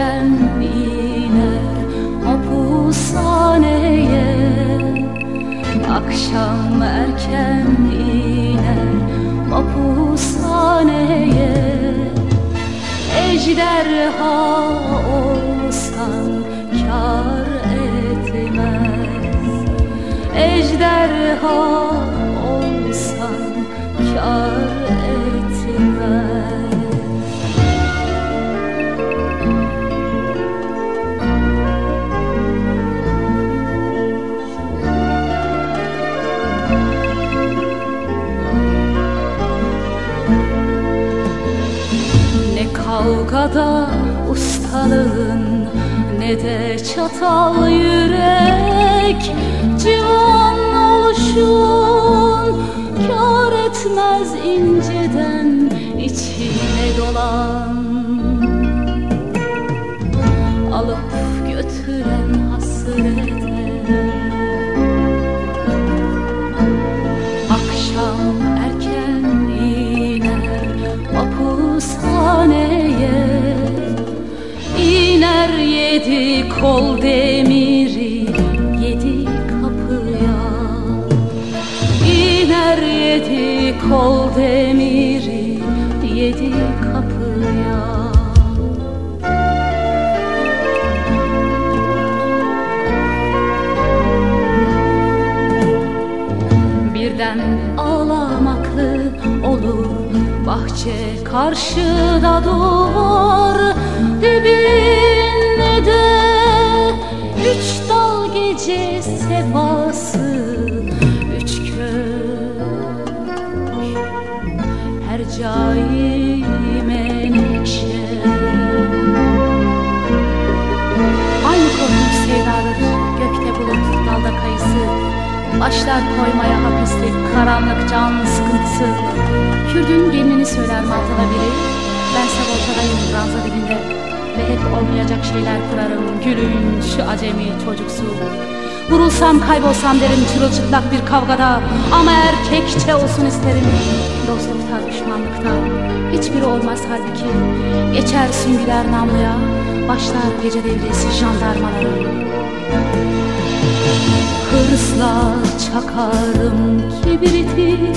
Erken iner mapushaneye Akşam erken iner mapushaneye Ejderha olsan kar etmez Ejderha kavgada ustalığın ne de çatal yürek Civan yedi kol demiri yedi kapıya. İner yedi kol demiri yedi kapıya. Birden ağlamaklı olur Bahçe karşıda duvar. Dibinde Başlar koymaya hapislik Karanlık can sıkıntısı. Kürdün gelinini söyler maltada biri? Bense ortadayım ranza dibinde. Ve hep olmayacak şeyler kurarım. Gülün şu acemi çocuksu. Vurulsam kaybolsam derim çırılçıplak bir kavgada. Ama erkekçe olsun isterim. Dostlukta düşmanlıkta. Hiçbiri olmaz halbuki. Geçer süngüler namluya. Başlar gece devresi jandarmaların Hırsla çakarım kibriti.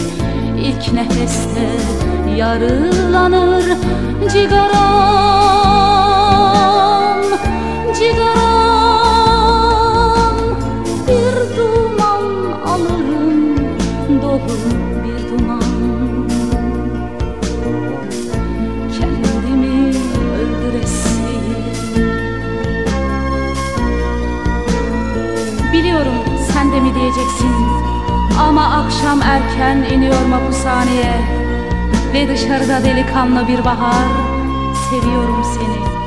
İlk nefeste yarılanır cigaram de mi diyeceksin? Ama akşam erken iniyor mapushaneye Ve dışarıda delikanlı bir bahar. Seviyorum seni